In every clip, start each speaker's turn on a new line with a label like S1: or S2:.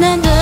S1: 何
S2: 度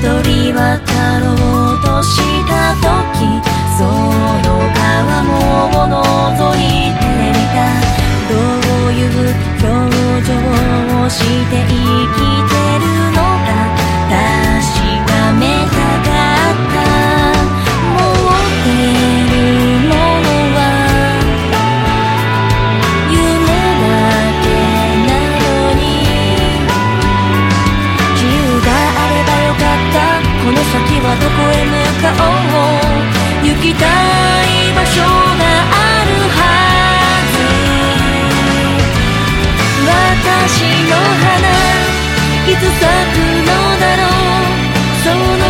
S1: 人
S2: 渡ろうとした時その川も覗いてみた。どういう表情をして生きてるきたい場所があるはず。私の花いつ咲くのだろう。その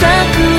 S2: 咲く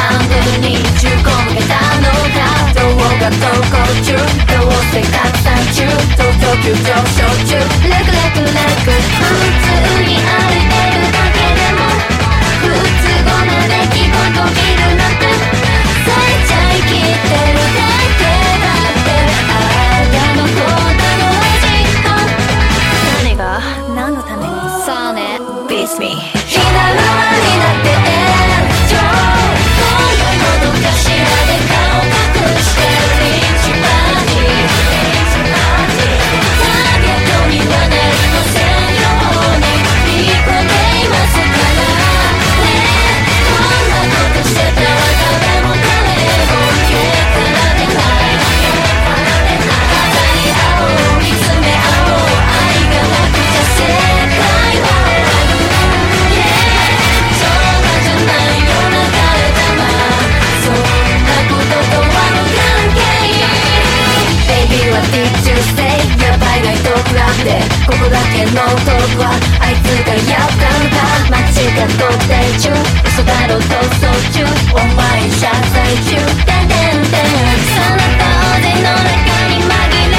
S2: ハンドルに込たのどう
S3: が走行中。どうせ拡散中。東京急上昇中。レクレクレク。普通に。
S2: でここだけのトークはあいつがやったんだ。間違っとって中嘘だろ逃走中お前謝罪中てんてんでんその当然の中に紛れ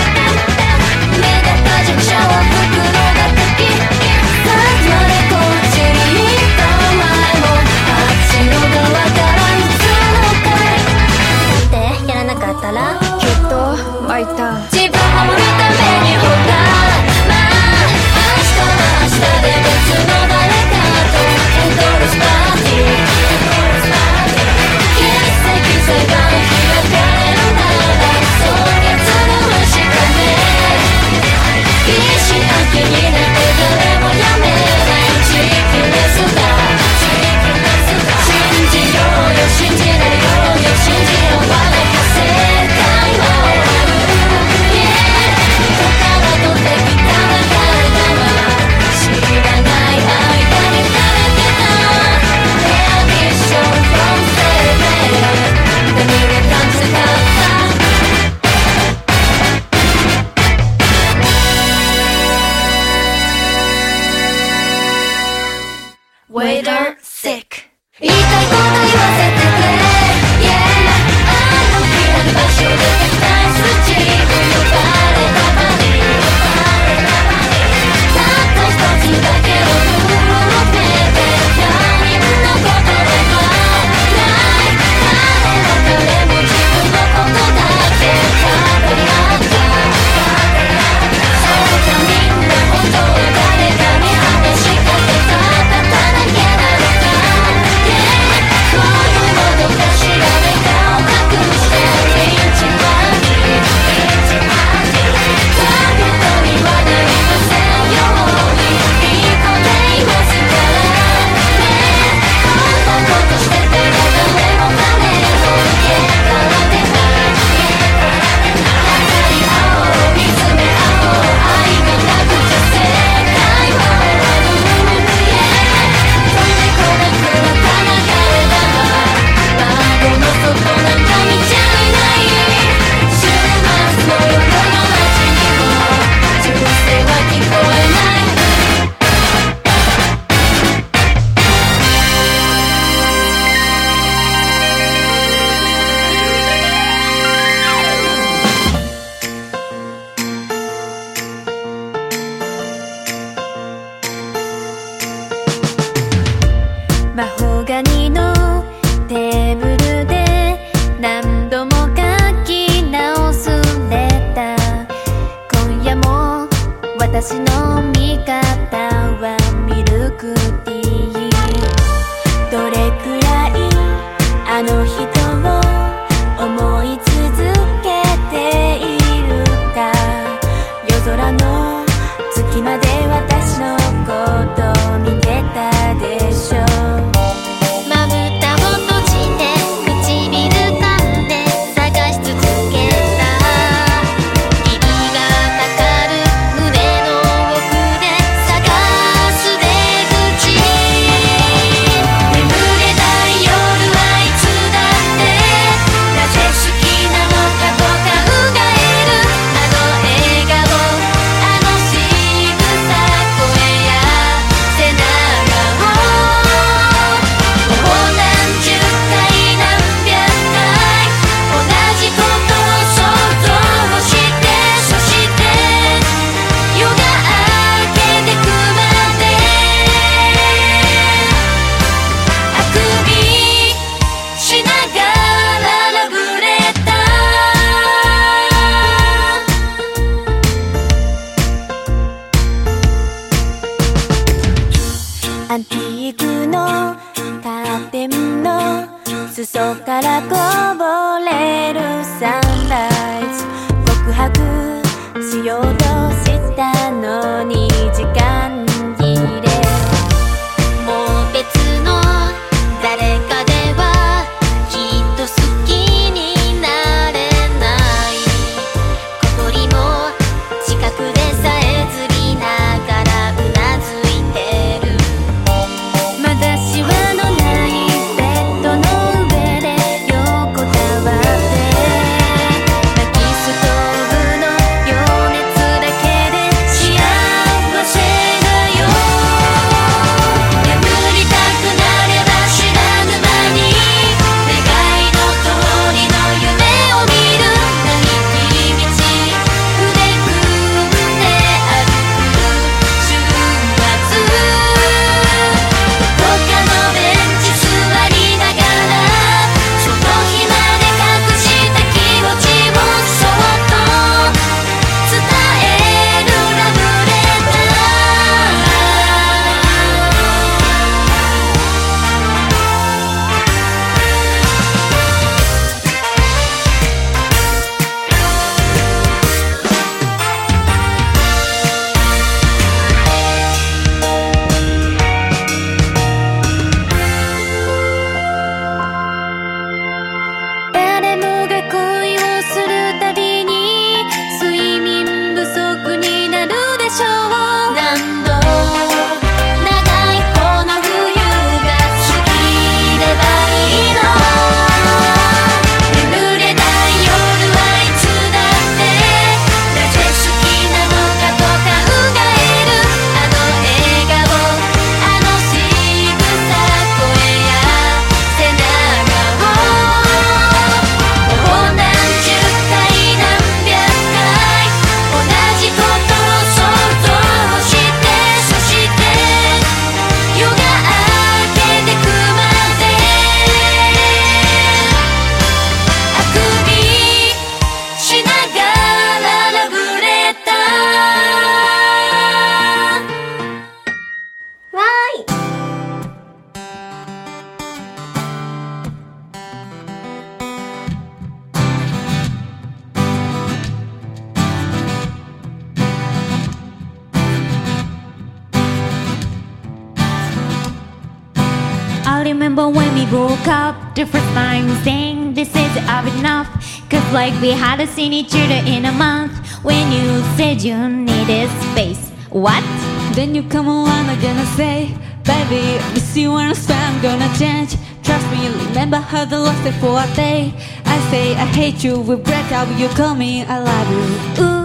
S4: change. Trust me, remember how the lost it for a day. I say I hate you, we break up, you call me, I love you.
S2: Ooh.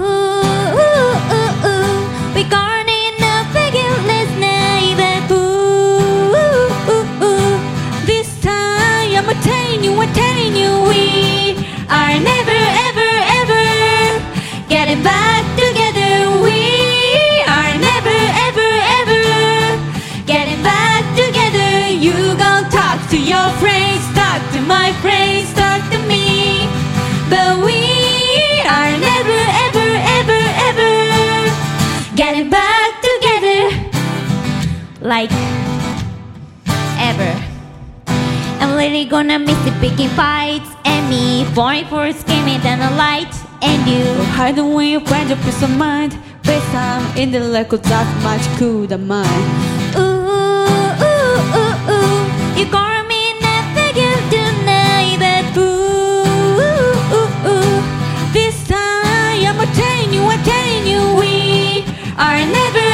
S2: praise stuck to me. But we are never, ever, ever, ever getting back together like ever. I'm really gonna miss the picking fights and me falling for a scheming than the light and you
S4: hide away, find your peace of mind. Based time in the lack of that much cool
S2: the mind. never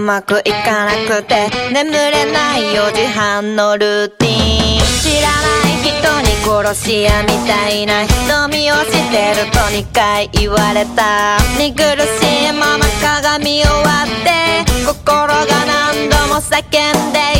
S4: ま
S5: く
S6: いかなくて
S3: 眠れない4時半のルーティン。知らない人に殺し屋みたいな瞳をしてると2回言われた。見苦しいまま鏡を割って心が何度も叫んでい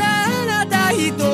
S3: あなた一
S7: 人